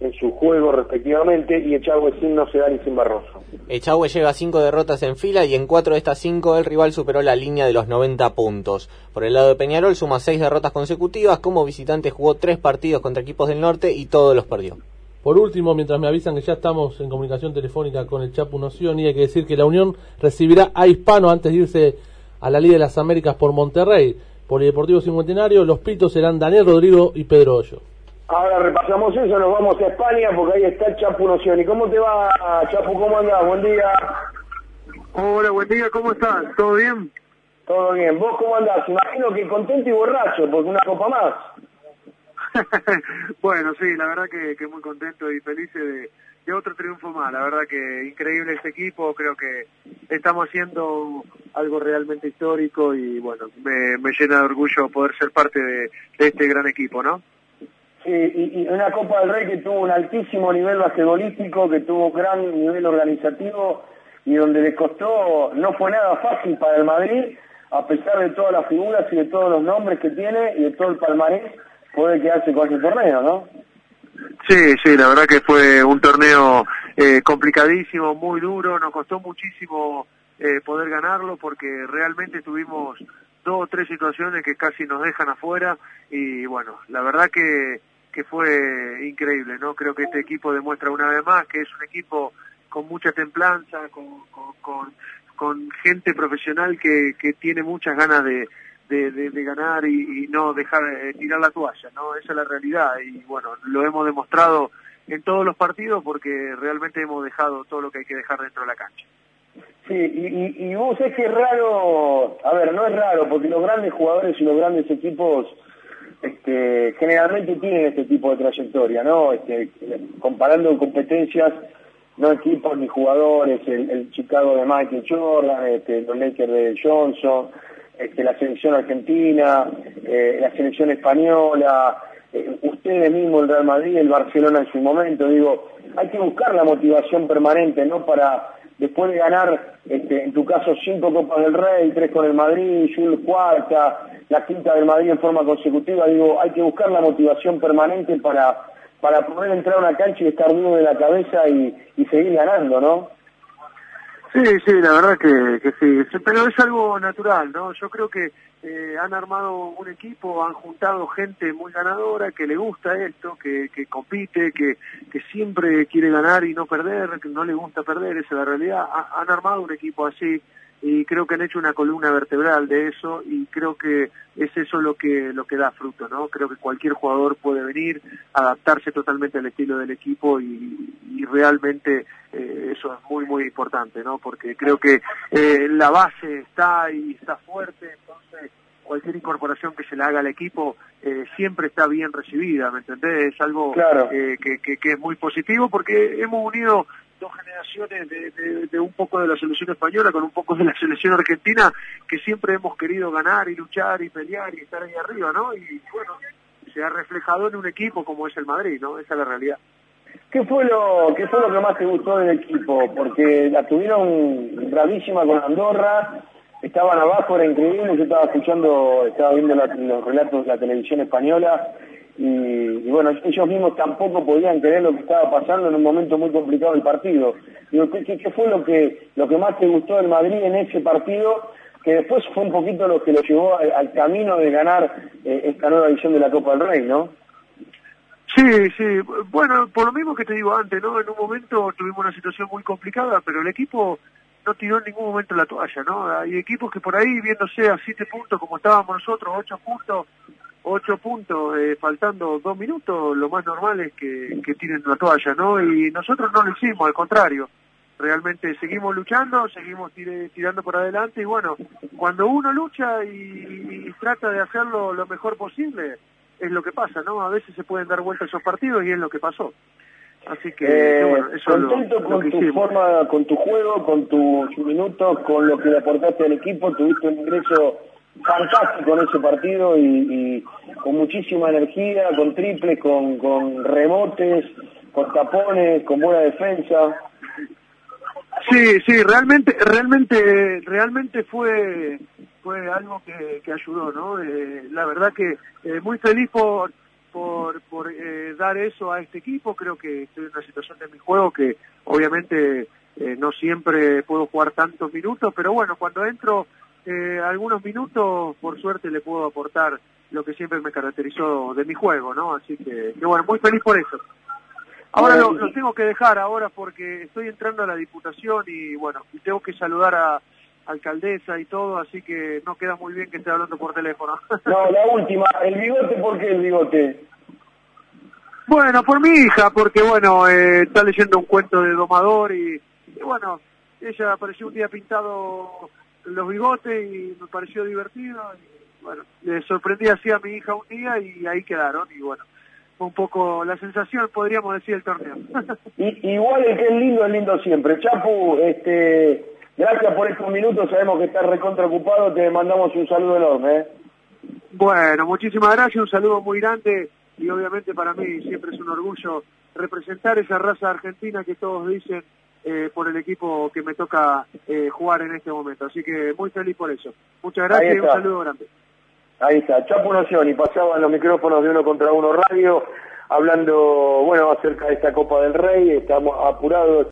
en su juego respectivamente y Echagüe sin Nocedal y sin Barroso. Echagüe lleva cinco derrotas en fila y en cuatro de estas cinco el rival superó la línea de los 90 puntos. Por el lado de Peñarol suma seis derrotas consecutivas, como visitante jugó tres partidos contra equipos del norte y todos los perdió. Por último, mientras me avisan que ya estamos en comunicación telefónica con el Chapu Noción, hay que decir que la Unión recibirá a Hispano antes de irse a la Liga de las Américas por Monterrey. Polideportivo Cincuentenario, los pitos serán Daniel Rodrigo y Pedro Hoyo. Ahora repasamos eso, nos vamos a España porque ahí está el Chapu Noción. ¿Y cómo te va, Chapu? ¿Cómo andás? Buen día. Hola, buen día, ¿cómo estás? ¿Todo bien? Todo bien. ¿Vos cómo andás? Imagino que contento y borracho porque una copa más. bueno, sí, la verdad que, que muy contento y feliz de, de otro triunfo más. La verdad que increíble este equipo, creo que estamos haciendo algo realmente histórico y bueno, me, me llena de orgullo poder ser parte de, de este gran equipo, ¿no? Y, una Copa del Rey que tuvo un altísimo nivel basquetbolístico, que tuvo gran nivel organizativo y donde le costó, no fue nada fácil para el Madrid, a pesar de todas las figuras y de todos los nombres que tiene y de todo el palmarés, poder quedarse con ese torneo, ¿no? Sí, sí, la verdad que fue un torneo eh, complicadísimo, muy duro, nos costó muchísimo eh, poder ganarlo porque realmente tuvimos dos o tres situaciones que casi nos dejan afuera y bueno, la verdad que, que fue increíble, ¿no? Creo que este equipo demuestra una vez más que es un equipo con mucha templanza, con, con, gente profesional que, que tiene muchas ganas de, de, ganar y, no dejar de tirar la toalla, ¿no? Esa es la realidad y bueno, lo hemos demostrado en todos los partidos porque realmente hemos dejado todo lo que hay que dejar dentro de la cancha. Sí, y, y, y vos es que es raro, a ver, no es raro, porque los grandes jugadores y los grandes equipos este, generalmente tienen este tipo de trayectoria, ¿no? Este, comparando competencias, no equipos ni jugadores, el, Chicago de Michael Jordan, este, los Lakers de Johnson, este, la selección argentina, eh, la selección española, eh, ustedes mismos, el Real Madrid, el Barcelona en su momento, digo, hay que buscar la motivación permanente, ¿no? Para después de ganar, este, en tu caso, cinco Copas del Rey, tres con el Madrid, Jules cuarta, la quinta del Madrid en forma consecutiva, digo, hay que buscar la motivación permanente para, para poder entrar a una cancha y estar duro de la cabeza y, y seguir ganando, ¿no? Sí, sí, la verdad que, que sí, pero es algo natural, ¿no? Yo creo que eh, han armado un equipo, han juntado gente muy ganadora, que le gusta esto, que, que compite, que, que siempre quiere ganar y no perder, que no le gusta perder, esa es la realidad. Ha, han armado un equipo así y creo que han hecho una columna vertebral de eso y creo que es eso lo que lo que da fruto, ¿no? Creo que cualquier jugador puede venir, adaptarse totalmente al estilo del equipo y, y realmente eh, eso es muy muy importante, ¿no? Porque creo que eh, la base está y está fuerte, entonces cualquier incorporación que se le haga al equipo eh, siempre está bien recibida, ¿me entendés? Es algo claro. eh, que, que, que es muy positivo porque hemos unido de, un poco de la selección española con un poco de la selección argentina que siempre hemos querido ganar y luchar y pelear y estar ahí arriba, ¿no? Y bueno, se ha reflejado en un equipo como es el Madrid, ¿no? Esa es la realidad. ¿Qué fue lo qué fue lo que más te gustó del equipo? Porque la tuvieron bravísima con Andorra, estaban abajo, era increíble, yo estaba escuchando, estaba viendo los relatos de la televisión española y, bueno, ellos mismos tampoco podían creer lo que estaba pasando en un momento muy complicado del partido. Digo, ¿qué, fue lo que, lo que más te gustó del Madrid en ese partido? Que después fue un poquito lo que lo llevó al, al camino de ganar eh, esta nueva edición de la Copa del Rey, ¿no? Sí, sí, bueno, por lo mismo que te digo antes, ¿no? En un momento tuvimos una situación muy complicada, pero el equipo no tiró en ningún momento la toalla, ¿no? Hay equipos que por ahí, viéndose a siete puntos como estábamos nosotros, ocho puntos, ocho puntos, eh, faltando dos minutos, lo más normal es que, que tiren la toalla, ¿no? Y nosotros no lo hicimos, al contrario. Realmente seguimos luchando, seguimos tire, tirando por adelante y bueno, cuando uno lucha y, y trata de hacerlo lo mejor posible, es lo que pasa, ¿no? A veces se pueden dar vueltas esos partidos y es lo que pasó. Así que, eh, bueno, eso contento lo, con lo tu hicimos. forma, con tu juego, con tus minutos, con lo que le aportaste al equipo, tuviste un ingreso fantástico en ese partido y, con muchísima energía, con triples, con, con rebotes, con tapones, con buena defensa. Sí, sí, realmente, realmente, realmente fue fue algo que, que ayudó, ¿no? Eh, la verdad que eh, muy feliz por por, por eh, dar eso a este equipo. Creo que estoy en una situación de mi juego que obviamente no siempre puedo jugar tantos minutos, pero bueno, cuando entro eh, algunos minutos, por suerte le puedo aportar lo que siempre me caracterizó de mi juego, ¿no? Así que, que bueno, muy feliz por eso. Ahora lo, lo, tengo que dejar ahora porque estoy entrando a la diputación y bueno, tengo que saludar a alcaldesa y todo, así que no queda muy bien que esté hablando por teléfono. No, la última, el bigote, ¿por qué el bigote? Bueno, por mi hija, porque bueno, eh, está leyendo un cuento de domador y, y, bueno, ella apareció un día pintado los bigotes y me pareció divertido y bueno, le sorprendí así a mi hija un día y ahí quedaron y bueno, un poco la sensación, podríamos decir, el torneo. y, igual el que es lindo es lindo siempre. Chapu, este Gracias por estos minutos, sabemos que estás recontra ocupado, te mandamos un saludo enorme. ¿eh? Bueno, muchísimas gracias, un saludo muy grande y obviamente para mí siempre es un orgullo representar esa raza argentina que todos dicen eh, por el equipo que me toca eh, jugar en este momento. Así que muy feliz por eso. Muchas gracias y un saludo grande. Ahí está, Chapo Nación y pasaban los micrófonos de uno contra uno radio hablando, bueno, acerca de esta Copa del Rey, estamos apurados.